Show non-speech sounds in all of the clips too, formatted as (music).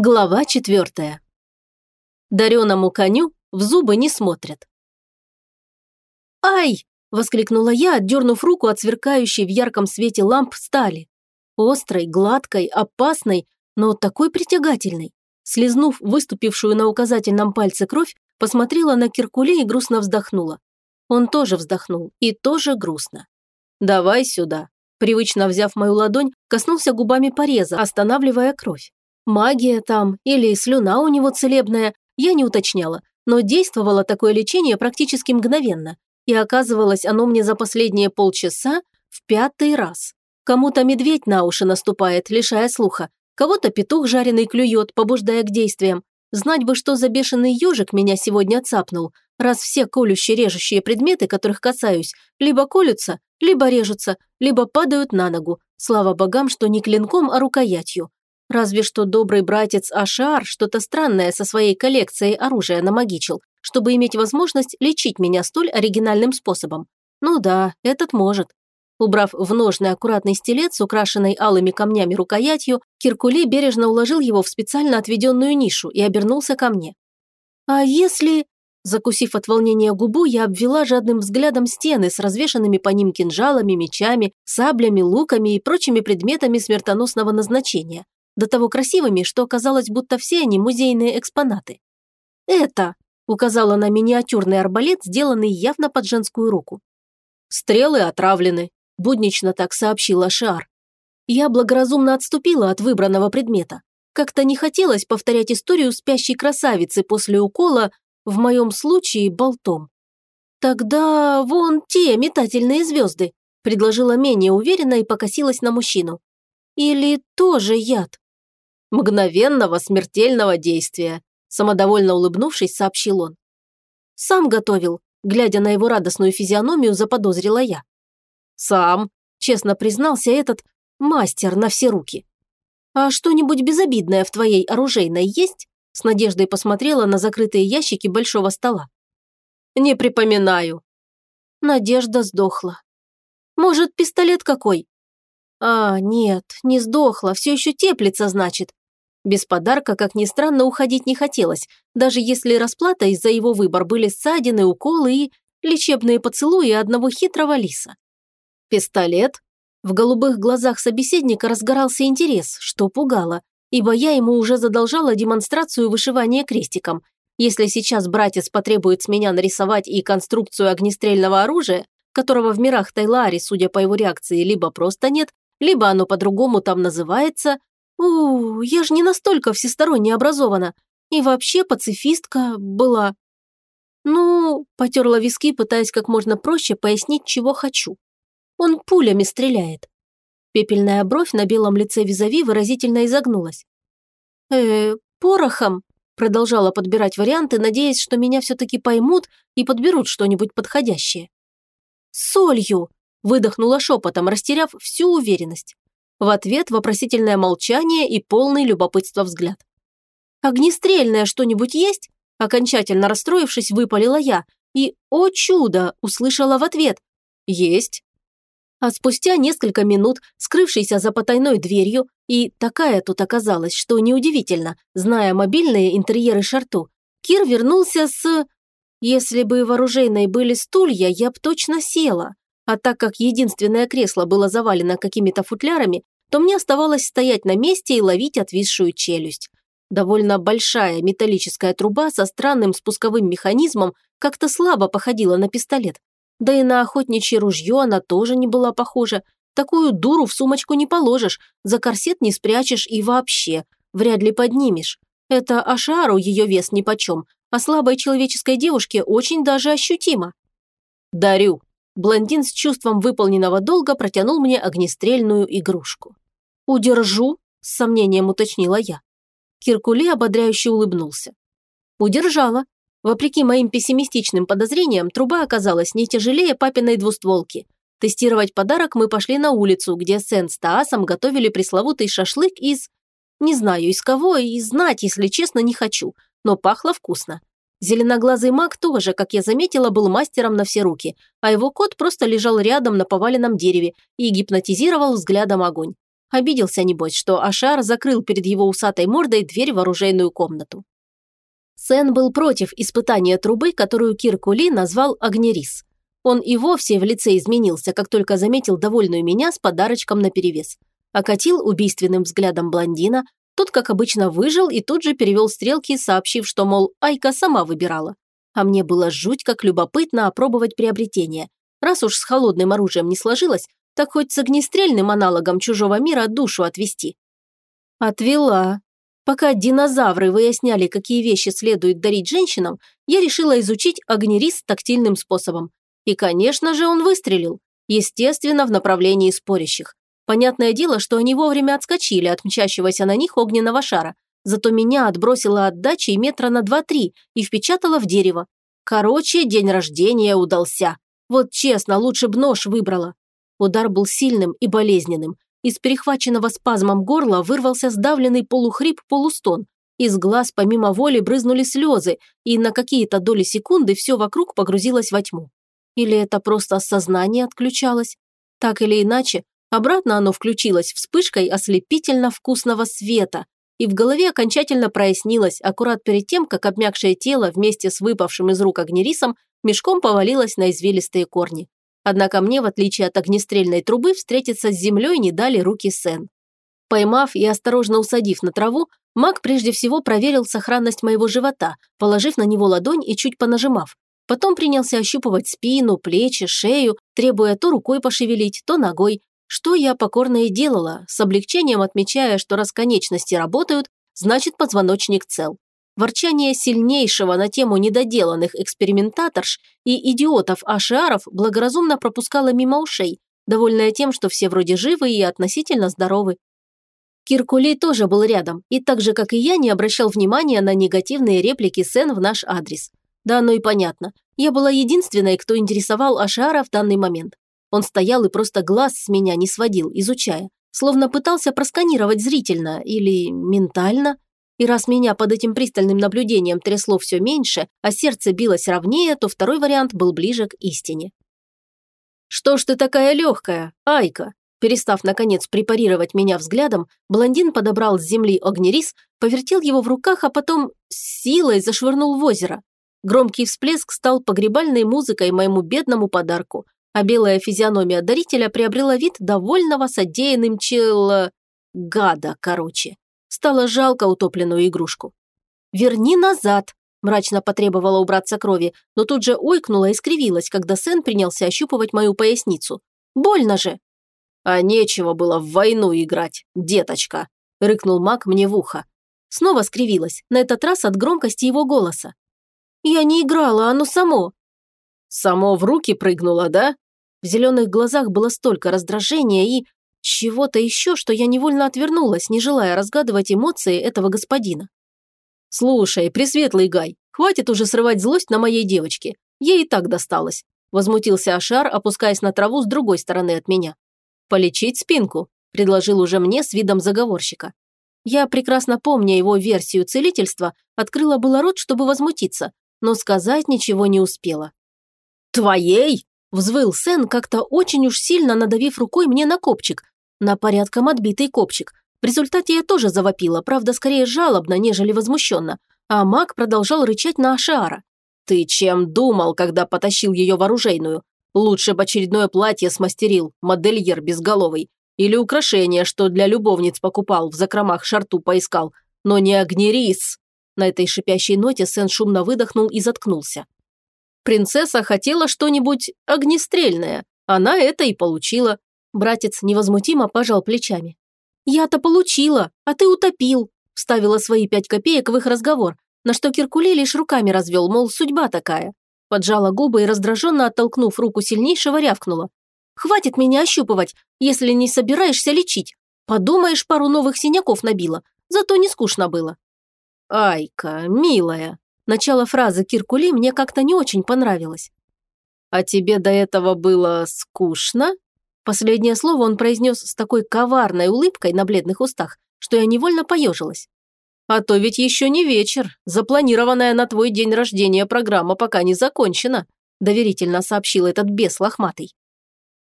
Глава четвертая. Дареному коню в зубы не смотрят. «Ай!» – воскликнула я, отдернув руку от сверкающей в ярком свете ламп стали. Острой, гладкой, опасной, но такой притягательной. Слизнув выступившую на указательном пальце кровь, посмотрела на Киркуле и грустно вздохнула. Он тоже вздохнул, и тоже грустно. «Давай сюда», привычно взяв мою ладонь, коснулся губами пореза, останавливая кровь. Магия там или слюна у него целебная, я не уточняла, но действовало такое лечение практически мгновенно. И оказывалось оно мне за последние полчаса в пятый раз. Кому-то медведь на уши наступает, лишая слуха. Кого-то петух жареный клюет, побуждая к действиям. Знать бы, что за бешеный ежик меня сегодня цапнул, раз все колющие-режущие предметы, которых касаюсь, либо колются, либо режутся, либо падают на ногу. Слава богам, что не клинком, а рукоятью. Разве что добрый братец Ашар что-то странное со своей коллекцией оружия намагичил, чтобы иметь возможность лечить меня столь оригинальным способом. Ну да, этот может. Убрав в ножный аккуратный стилет с украшенной алыми камнями рукоятью, Киркули бережно уложил его в специально отведенную нишу и обернулся ко мне. «А если...» Закусив от волнения губу, я обвела жадным взглядом стены с развешанными по ним кинжалами, мечами, саблями, луками и прочими предметами смертоносного назначения до того красивыми, что казалось, будто все они музейные экспонаты. «Это!» – указала на миниатюрный арбалет, сделанный явно под женскую руку. «Стрелы отравлены», – буднично так сообщила Шиар. Я благоразумно отступила от выбранного предмета. Как-то не хотелось повторять историю спящей красавицы после укола, в моем случае, болтом. «Тогда вон те метательные звезды», – предложила менее уверенно и покосилась на мужчину. «Или тоже яд?» Мгновенного смертельного действия», самодовольно улыбнувшись, сообщил он. «Сам готовил», глядя на его радостную физиономию, заподозрила я. «Сам», честно признался этот мастер на все руки. «А что-нибудь безобидное в твоей оружейной есть?» С надеждой посмотрела на закрытые ящики большого стола. «Не припоминаю». Надежда сдохла. «Может, пистолет какой?» «А, нет, не сдохла, все еще теплится, значит. Без подарка, как ни странно, уходить не хотелось, даже если расплата из-за его выбор были ссадины, уколы и лечебные поцелуи одного хитрого лиса. Пистолет? В голубых глазах собеседника разгорался интерес, что пугало, ибо я ему уже задолжала демонстрацию вышивания крестиком. Если сейчас братец потребует с меня нарисовать и конструкцию огнестрельного оружия, которого в мирах Тайлари, судя по его реакции, либо просто нет, либо оно по-другому там называется, «У, я же не настолько всесторонне образована. И вообще пацифистка была». «Ну...» – потерла виски, пытаясь как можно проще пояснить, чего хочу. «Он пулями стреляет». Пепельная бровь на белом лице визави выразительно изогнулась. «Э, порохом?» – продолжала подбирать варианты, надеясь, что меня все-таки поймут и подберут что-нибудь подходящее. «Солью!» – выдохнула шепотом, растеряв всю уверенность. В ответ вопросительное молчание и полный любопытства взгляд. «Огнестрельное что-нибудь есть?» Окончательно расстроившись, выпалила я и, о чудо, услышала в ответ «Есть». А спустя несколько минут, скрывшийся за потайной дверью, и такая тут оказалась, что неудивительно, зная мобильные интерьеры Шарту, Кир вернулся с... Если бы в оружейной были стулья, я б точно села. А так как единственное кресло было завалено какими-то футлярами, то мне оставалось стоять на месте и ловить отвисшую челюсть. Довольно большая металлическая труба со странным спусковым механизмом как-то слабо походила на пистолет. Да и на охотничье ружье она тоже не была похожа. Такую дуру в сумочку не положишь, за корсет не спрячешь и вообще, вряд ли поднимешь. Это Ашару ее вес нипочем, а слабой человеческой девушке очень даже ощутимо. «Дарю», блондин с чувством выполненного долга протянул мне огнестрельную игрушку. «Удержу?» – с сомнением уточнила я. Киркули ободряюще улыбнулся. «Удержала. Вопреки моим пессимистичным подозрениям, труба оказалась не тяжелее папиной двустволки. Тестировать подарок мы пошли на улицу, где Сен с Таасом готовили пресловутый шашлык из... Не знаю из кого и знать, если честно, не хочу, но пахло вкусно. Зеленоглазый маг тоже, как я заметила, был мастером на все руки, а его кот просто лежал рядом на поваленном дереве и гипнотизировал взглядом огонь. Обиделся, небось, что Ашар закрыл перед его усатой мордой дверь в оружейную комнату. Сен был против испытания трубы, которую Кир Кули назвал Агнерис. Он и вовсе в лице изменился, как только заметил довольную меня с подарочком наперевес. Окатил убийственным взглядом блондина, тот, как обычно, выжил и тут же перевел стрелки, сообщив, что, мол, Айка сама выбирала. А мне было жуть как любопытно опробовать приобретение. Раз уж с холодным оружием не сложилось, так хоть с огнестрельным аналогом чужого мира душу отвести. Отвела. Пока динозавры выясняли, какие вещи следует дарить женщинам, я решила изучить огнерис тактильным способом. И, конечно же, он выстрелил. Естественно, в направлении спорящих. Понятное дело, что они вовремя отскочили от мчащегося на них огненного шара. Зато меня отбросило от дачи метра на 2-3 и впечатало в дерево. Короче, день рождения удался. Вот честно, лучше б нож выбрала. Удар был сильным и болезненным. Из перехваченного спазмом горла вырвался сдавленный полухрип-полустон. Из глаз помимо воли брызнули слезы, и на какие-то доли секунды все вокруг погрузилось во тьму. Или это просто сознание отключалось? Так или иначе, обратно оно включилось вспышкой ослепительно вкусного света, и в голове окончательно прояснилось аккурат перед тем, как обмякшее тело вместе с выпавшим из рук огнерисом мешком повалилось на извилистые корни. Однако мне, в отличие от огнестрельной трубы, встретиться с землей не дали руки Сен. Поймав и осторожно усадив на траву, маг прежде всего проверил сохранность моего живота, положив на него ладонь и чуть понажимав. Потом принялся ощупывать спину, плечи, шею, требуя то рукой пошевелить, то ногой, что я покорно и делала, с облегчением отмечая, что раз конечности работают, значит позвоночник цел. Ворчание сильнейшего на тему недоделанных экспериментаторш и идиотов-ашиаров благоразумно пропускало мимо ушей, довольная тем, что все вроде живы и относительно здоровы. Киркулей тоже был рядом и так же, как и я, не обращал внимания на негативные реплики Сен в наш адрес. Да оно и понятно. Я была единственной, кто интересовал Ашара в данный момент. Он стоял и просто глаз с меня не сводил, изучая. Словно пытался просканировать зрительно или ментально. И раз меня под этим пристальным наблюдением трясло все меньше, а сердце билось ровнее, то второй вариант был ближе к истине. «Что ж ты такая легкая, Айка?» Перестав, наконец, препарировать меня взглядом, блондин подобрал с земли огнерис, повертел его в руках, а потом с силой зашвырнул в озеро. Громкий всплеск стал погребальной музыкой моему бедному подарку, а белая физиономия дарителя приобрела вид довольного содеянным чел... гада, короче. Стало жалко утопленную игрушку. «Верни назад!» – мрачно потребовала убраться крови, но тут же ойкнула и скривилась, когда Сен принялся ощупывать мою поясницу. «Больно же!» «А нечего было в войну играть, деточка!» – рыкнул маг мне в ухо. Снова скривилась, на этот раз от громкости его голоса. «Я не играла, оно само». «Само в руки прыгнуло, да?» В зеленых глазах было столько раздражения и чего-то еще, что я невольно отвернулась, не желая разгадывать эмоции этого господина. «Слушай, пресветлый Гай, хватит уже срывать злость на моей девочке. Ей и так досталось», – возмутился Ашар, опускаясь на траву с другой стороны от меня. «Полечить спинку», – предложил уже мне с видом заговорщика. Я, прекрасно помня его версию целительства, открыла было рот, чтобы возмутиться, но сказать ничего не успела. «Твоей?» – взвыл Сен, как-то очень уж сильно надавив рукой мне на копчик, на порядком отбитый копчик. В результате я тоже завопила, правда, скорее жалобно, нежели возмущенно, а маг продолжал рычать на Ашиара. «Ты чем думал, когда потащил ее в оружейную? Лучше бы очередное платье смастерил, модельер безголовый. Или украшение, что для любовниц покупал, в закромах шарту поискал. Но не огнерис!» На этой шипящей ноте Сен шумно выдохнул и заткнулся. Принцесса хотела что-нибудь огнестрельное. Она это и получила. Братец невозмутимо пожал плечами. «Я-то получила, а ты утопил», вставила свои пять копеек в их разговор, на что Киркулей лишь руками развел, мол, судьба такая. Поджала губы и раздраженно оттолкнув руку сильнейшего, рявкнула. «Хватит меня ощупывать, если не собираешься лечить. Подумаешь, пару новых синяков набила, зато не скучно было». «Айка, милая!» Начало фразы Киркули мне как-то не очень понравилось. «А тебе до этого было скучно?» Последнее слово он произнес с такой коварной улыбкой на бледных устах, что я невольно поежилась. «А то ведь еще не вечер. Запланированная на твой день рождения программа пока не закончена», доверительно сообщил этот бес лохматый.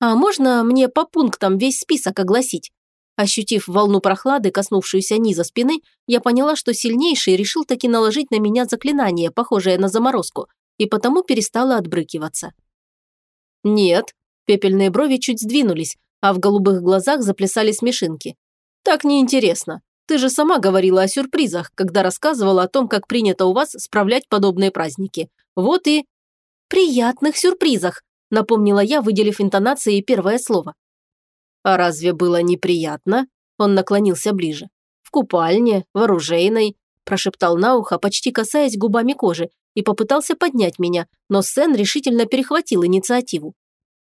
«А можно мне по пунктам весь список огласить? Ощутив волну прохлады, коснувшуюся низа спины, я поняла, что сильнейший решил таки наложить на меня заклинание, похожее на заморозку, и потому перестала отбрыкиваться. «Нет», – пепельные брови чуть сдвинулись, а в голубых глазах заплясали смешинки. «Так неинтересно. Ты же сама говорила о сюрпризах, когда рассказывала о том, как принято у вас справлять подобные праздники. Вот и...» «Приятных сюрпризах», – напомнила я, выделив интонацией первое слово. «А разве было неприятно?» Он наклонился ближе. «В купальне, в оружейной», прошептал на ухо, почти касаясь губами кожи, и попытался поднять меня, но Сен решительно перехватил инициативу.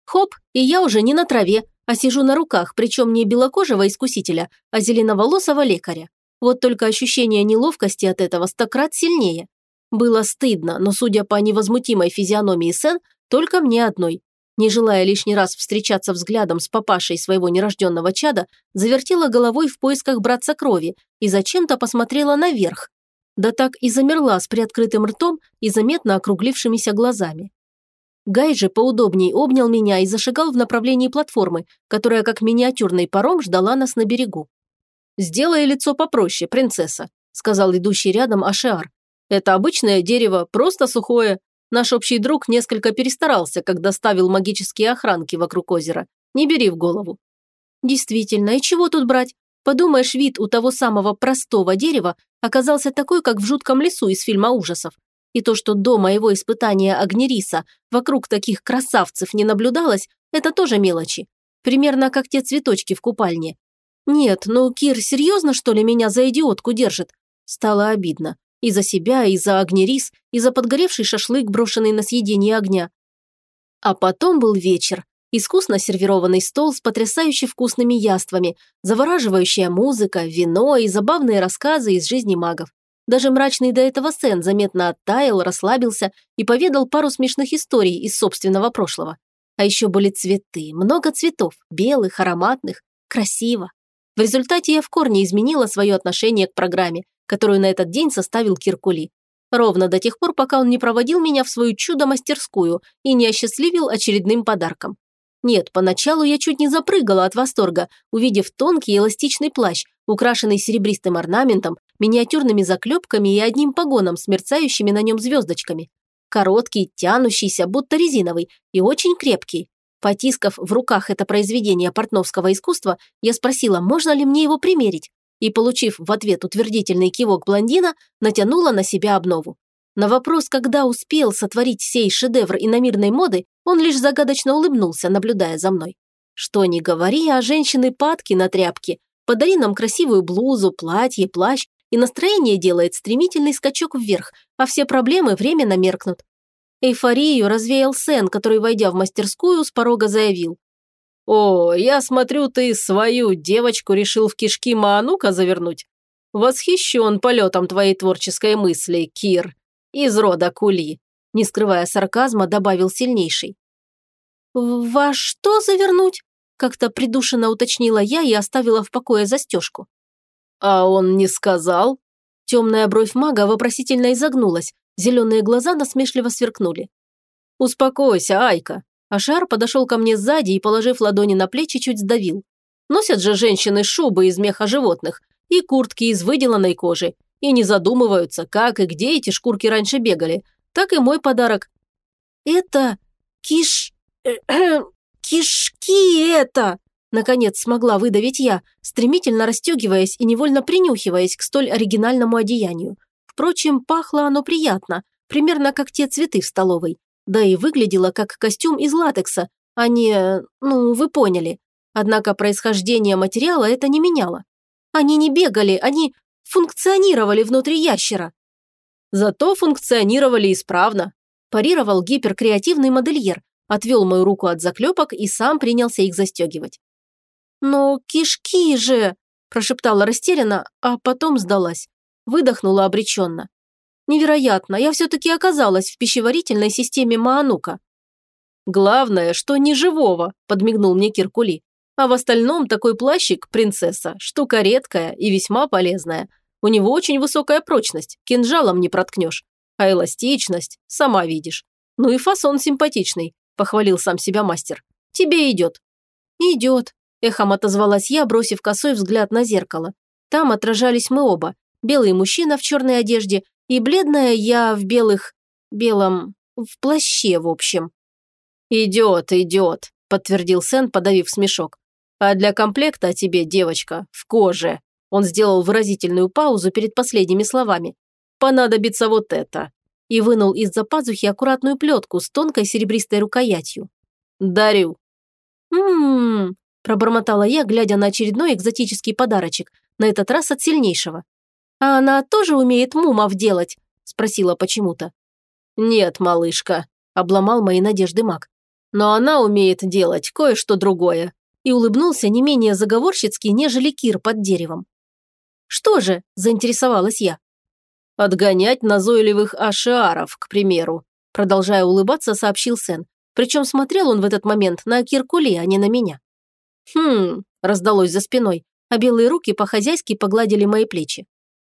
Хоп, и я уже не на траве, а сижу на руках, причем не белокожего искусителя, а зеленоволосого лекаря. Вот только ощущение неловкости от этого стократ сильнее. Было стыдно, но, судя по невозмутимой физиономии Сен, только мне одной. Не желая лишний раз встречаться взглядом с папашей своего нерожденного чада, завертела головой в поисках братца крови и зачем-то посмотрела наверх. Да так и замерла с приоткрытым ртом и заметно округлившимися глазами. Гай же поудобней обнял меня и зашагал в направлении платформы, которая как миниатюрный паром ждала нас на берегу. «Сделай лицо попроще, принцесса», – сказал идущий рядом Ашиар. «Это обычное дерево, просто сухое, Наш общий друг несколько перестарался, когда ставил магические охранки вокруг озера. Не бери в голову. Действительно, и чего тут брать? Подумаешь, вид у того самого простого дерева оказался такой, как в жутком лесу из фильма ужасов. И то, что до моего испытания Агнериса вокруг таких красавцев не наблюдалось, это тоже мелочи. Примерно как те цветочки в купальне. Нет, ну Кир серьезно, что ли, меня за идиотку держит? Стало обидно. И за себя, и за огнерис, и за подгоревший шашлык, брошенный на съедение огня. А потом был вечер. Искусно сервированный стол с потрясающе вкусными яствами, завораживающая музыка, вино и забавные рассказы из жизни магов. Даже мрачный до этого Сен заметно оттаял, расслабился и поведал пару смешных историй из собственного прошлого. А еще были цветы, много цветов, белых, ароматных, красиво. В результате я в корне изменила свое отношение к программе, которую на этот день составил Киркули. Ровно до тех пор, пока он не проводил меня в свою чудо-мастерскую и не осчастливил очередным подарком. Нет, поначалу я чуть не запрыгала от восторга, увидев тонкий эластичный плащ, украшенный серебристым орнаментом, миниатюрными заклепками и одним погоном с мерцающими на нем звездочками. Короткий, тянущийся, будто резиновый, и очень крепкий. Потискав в руках это произведение портновского искусства, я спросила, можно ли мне его примерить и, получив в ответ утвердительный кивок блондина, натянула на себя обнову. На вопрос, когда успел сотворить сей шедевр иномирной моды, он лишь загадочно улыбнулся, наблюдая за мной. Что ни говори, а женщины падки на тряпки. Подари нам красивую блузу, платье, плащ, и настроение делает стремительный скачок вверх, а все проблемы временно меркнут. Эйфорию развеял Сен, который, войдя в мастерскую, с порога заявил. «О, я смотрю, ты свою девочку решил в кишки Маанука завернуть. Восхищен полетом твоей творческой мысли, Кир. Из рода Кули», – не скрывая сарказма, добавил сильнейший. «Во что завернуть?» – как-то придушенно уточнила я и оставила в покое застежку. «А он не сказал?» Темная бровь мага вопросительно изогнулась, зеленые глаза насмешливо сверкнули. «Успокойся, Айка. Ашар подошел ко мне сзади и, положив ладони на плечи, чуть сдавил. Носят же женщины шубы из меха животных и куртки из выделанной кожи, и не задумываются, как и где эти шкурки раньше бегали. Так и мой подарок. «Это киш... (coughs) кишки это!» Наконец смогла выдавить я, стремительно расстегиваясь и невольно принюхиваясь к столь оригинальному одеянию. Впрочем, пахло оно приятно, примерно как те цветы в столовой. Да и выглядело как костюм из латекса, а не... ну, вы поняли. Однако происхождение материала это не меняло. Они не бегали, они функционировали внутри ящера. Зато функционировали исправно. Парировал гиперкреативный модельер, отвел мою руку от заклепок и сам принялся их застегивать. «Но кишки же!» – прошептала растерянно, а потом сдалась. Выдохнула обреченно. Невероятно, я все-таки оказалась в пищеварительной системе Маанука. «Главное, что не живого», – подмигнул мне Киркули. «А в остальном такой плащик, принцесса, штука редкая и весьма полезная. У него очень высокая прочность, кинжалом не проткнешь. А эластичность, сама видишь. Ну и фасон симпатичный», – похвалил сам себя мастер. «Тебе идет». «Идет», Эхом отозвалась я, бросив косой взгляд на зеркало. Там отражались мы оба. Белый мужчина в черной одежде и бледная я в белых... белом... в плаще, в общем. «Идет, идет», – подтвердил Сен, подавив смешок. «А для комплекта тебе, девочка, в коже». Он сделал выразительную паузу перед последними словами. «Понадобится вот это». И вынул из-за пазухи аккуратную плетку с тонкой серебристой рукоятью. «Дарю». «М-м-м», пробормотала я, глядя на очередной экзотический подарочек, на этот раз от сильнейшего. «А она тоже умеет мумов делать?» – спросила почему-то. «Нет, малышка», – обломал мои надежды маг. «Но она умеет делать кое-что другое». И улыбнулся не менее заговорщицки, нежели Кир под деревом. «Что же?» – заинтересовалась я. «Отгонять назойливых ашиаров, к примеру», – продолжая улыбаться, сообщил Сен. Причем смотрел он в этот момент на Киркуле, а не на меня. «Хм», – раздалось за спиной, а белые руки по-хозяйски погладили мои плечи.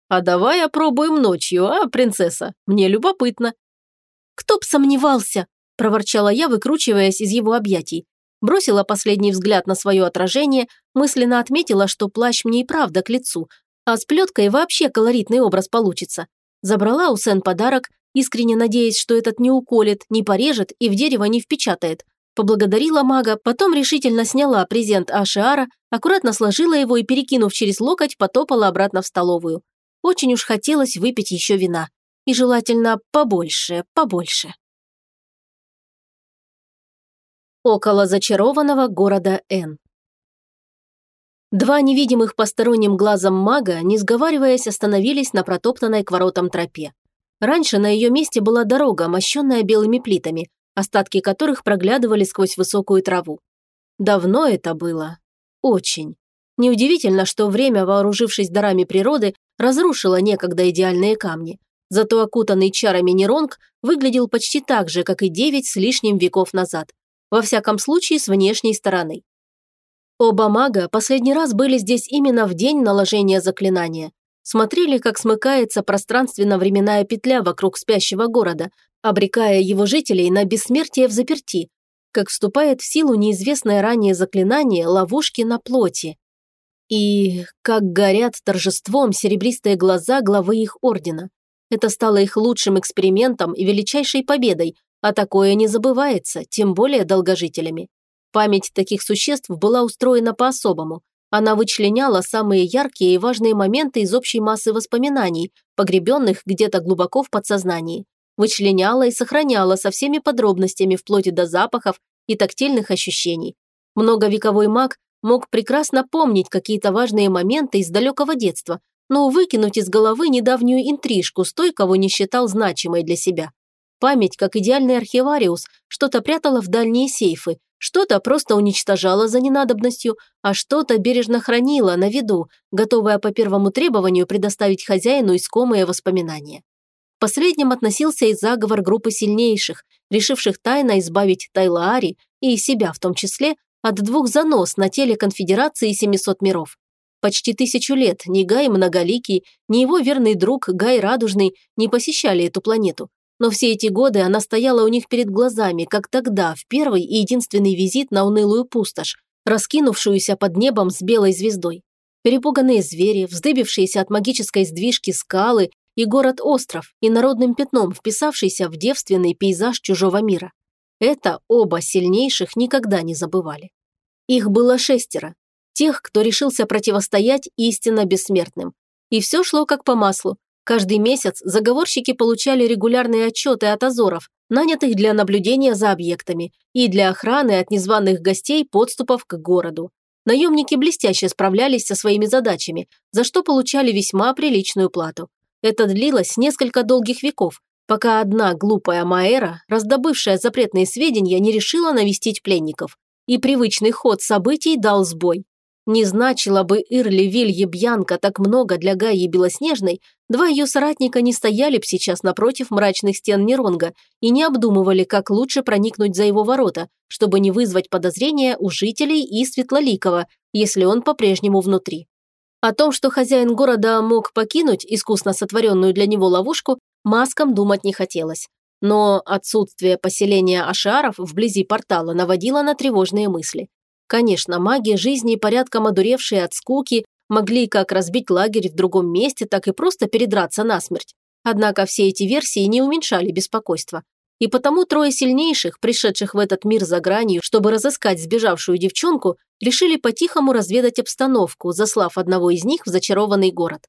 «А давай опробуем ночью, а, принцесса? Мне любопытно». «Кто б сомневался?» – проворчала я, выкручиваясь из его объятий. Бросила последний взгляд на свое отражение, мысленно отметила, что плащ мне и правда к лицу, а с плеткой вообще колоритный образ получится. Забрала у Сен подарок, искренне надеясь, что этот не уколет, не порежет и в дерево не впечатает. Поблагодарила мага, потом решительно сняла презент Ашиара, аккуратно сложила его и, перекинув через локоть, потопала обратно в столовую. Очень уж хотелось выпить еще вина. И желательно побольше, побольше. Около зачарованного города Н. Два невидимых посторонним глазом мага, не сговариваясь, остановились на протоптанной к воротам тропе. Раньше на ее месте была дорога, мощенная белыми плитами, остатки которых проглядывали сквозь высокую траву. Давно это было. Очень. Неудивительно, что время, вооружившись дарами природы, разрушило некогда идеальные камни. Зато окутанный чарами Неронг выглядел почти так же, как и девять с лишним веков назад. Во всяком случае, с внешней стороны. Оба мага последний раз были здесь именно в день наложения заклинания. Смотрели, как смыкается пространственно-временная петля вокруг спящего города, обрекая его жителей на бессмертие в заперти, как вступает в силу неизвестное ранее заклинание ловушки на плоти. И как горят торжеством серебристые глаза главы их ордена. Это стало их лучшим экспериментом и величайшей победой, а такое не забывается, тем более долгожителями. Память таких существ была устроена по-особому. Она вычленяла самые яркие и важные моменты из общей массы воспоминаний, погребенных где-то глубоко в подсознании вычленяла и сохраняла со всеми подробностями вплоть до запахов и тактильных ощущений. Многовековой маг мог прекрасно помнить какие-то важные моменты из далекого детства, но выкинуть из головы недавнюю интрижку с той, кого не считал значимой для себя. Память, как идеальный архивариус, что-то прятала в дальние сейфы, что-то просто уничтожала за ненадобностью, а что-то бережно хранила на виду, готовая по первому требованию предоставить хозяину искомые воспоминания. Последним относился и заговор группы сильнейших, решивших тайно избавить Тайлаари и себя в том числе от двух занос на теле конфедерации 700 миров. Почти тысячу лет ни Гай Многоликий, ни его верный друг Гай Радужный не посещали эту планету. Но все эти годы она стояла у них перед глазами, как тогда, в первый и единственный визит на унылую пустошь, раскинувшуюся под небом с белой звездой. Перепуганные звери, вздыбившиеся от магической сдвижки скалы и город-остров, и народным пятном, вписавшийся в девственный пейзаж чужого мира. Это оба сильнейших никогда не забывали. Их было шестеро. Тех, кто решился противостоять истинно бессмертным. И все шло как по маслу. Каждый месяц заговорщики получали регулярные отчеты от Азоров, нанятых для наблюдения за объектами и для охраны от незваных гостей подступов к городу. Наемники блестяще справлялись со своими задачами, за что получали весьма приличную плату. Это длилось несколько долгих веков, пока одна глупая Маэра, раздобывшая запретные сведения, не решила навестить пленников. И привычный ход событий дал сбой. Не значило бы Ирли Вилье Бьянка так много для Гаи Белоснежной, два ее соратника не стояли б сейчас напротив мрачных стен Неронга и не обдумывали, как лучше проникнуть за его ворота, чтобы не вызвать подозрения у жителей и Светлоликова, если он по-прежнему внутри. О том, что хозяин города мог покинуть искусно сотворенную для него ловушку, маскам думать не хотелось. Но отсутствие поселения ашаров вблизи портала наводило на тревожные мысли. Конечно, маги жизни, порядком одуревшие от скуки, могли как разбить лагерь в другом месте, так и просто передраться насмерть. Однако все эти версии не уменьшали беспокойства. И потому трое сильнейших, пришедших в этот мир за гранью, чтобы разыскать сбежавшую девчонку, решили по-тихому разведать обстановку, заслав одного из них в зачарованный город.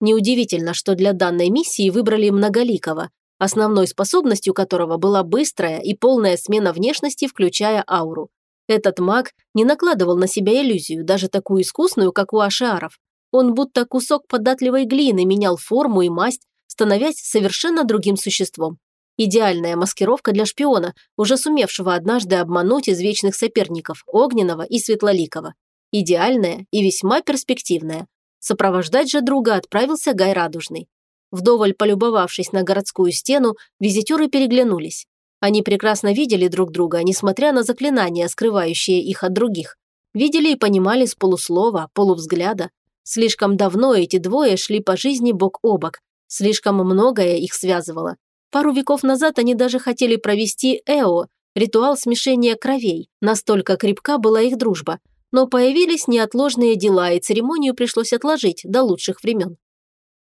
Неудивительно, что для данной миссии выбрали Многоликого, основной способностью которого была быстрая и полная смена внешности, включая ауру. Этот маг не накладывал на себя иллюзию, даже такую искусную, как у ашиаров. Он будто кусок податливой глины менял форму и масть, становясь совершенно другим существом. Идеальная маскировка для шпиона, уже сумевшего однажды обмануть извечных соперников Огненного и Светлоликова. Идеальная и весьма перспективная. Сопровождать же друга отправился Гай Радужный. Вдоволь полюбовавшись на городскую стену, визитеры переглянулись. Они прекрасно видели друг друга, несмотря на заклинания, скрывающие их от других. Видели и понимали с полуслова, полувзгляда. Слишком давно эти двое шли по жизни бок о бок. Слишком многое их связывало. Пару веков назад они даже хотели провести Эо, ритуал смешения кровей. Настолько крепка была их дружба. Но появились неотложные дела, и церемонию пришлось отложить до лучших времен.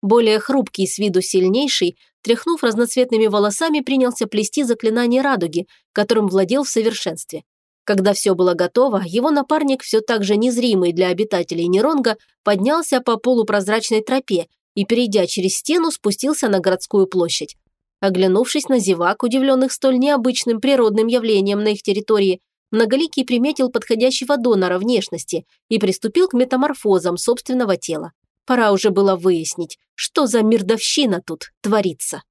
Более хрупкий с виду сильнейший, тряхнув разноцветными волосами, принялся плести заклинание радуги, которым владел в совершенстве. Когда все было готово, его напарник, все так же незримый для обитателей Неронга, поднялся по полупрозрачной тропе и, перейдя через стену, спустился на городскую площадь. Оглянувшись на зевак, удивленных столь необычным природным явлением на их территории, Многоликий приметил подходящего донора внешности и приступил к метаморфозам собственного тела. Пора уже было выяснить, что за мирдовщина тут творится.